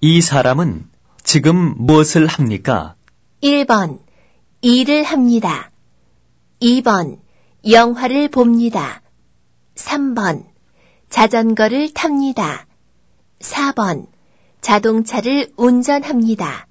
이 사람은 지금 무엇을 합니까? 1번 일을 합니다. 2번 영화를 봅니다. 3번 자전거를 탑니다. 4번 자동차를 운전합니다.